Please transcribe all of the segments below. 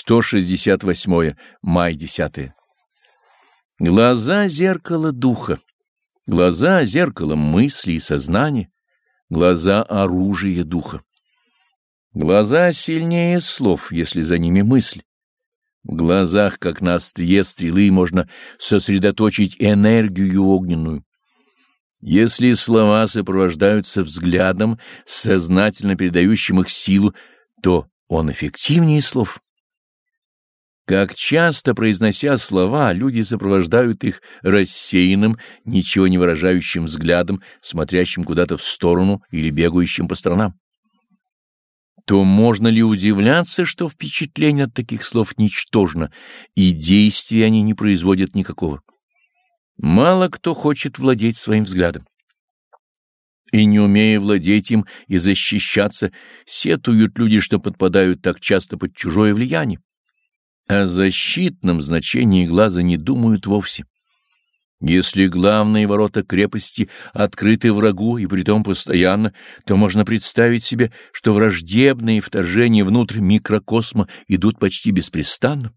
168. Май 10. Глаза — зеркало духа. Глаза — зеркало мысли и сознания. Глаза — оружие духа. Глаза сильнее слов, если за ними мысль. В глазах, как на острие стрелы, можно сосредоточить энергию огненную. Если слова сопровождаются взглядом, сознательно передающим их силу, то он эффективнее слов. Как часто, произнося слова, люди сопровождают их рассеянным, ничего не выражающим взглядом, смотрящим куда-то в сторону или бегающим по сторонам. То можно ли удивляться, что впечатление от таких слов ничтожно, и действия они не производят никакого? Мало кто хочет владеть своим взглядом. И не умея владеть им и защищаться, сетуют люди, что подпадают так часто под чужое влияние. О защитном значении глаза не думают вовсе. Если главные ворота крепости открыты врагу и притом постоянно, то можно представить себе, что враждебные вторжения внутрь микрокосма идут почти беспрестанно.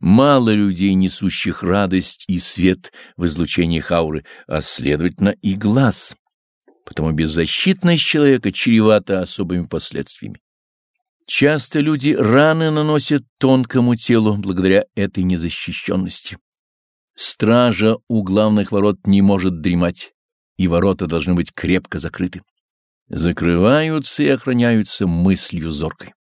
Мало людей, несущих радость и свет в излучении хауры, а, следовательно, и глаз. Потому беззащитность человека чревата особыми последствиями. Часто люди раны наносят тонкому телу благодаря этой незащищенности. Стража у главных ворот не может дремать, и ворота должны быть крепко закрыты. Закрываются и охраняются мыслью зоркой.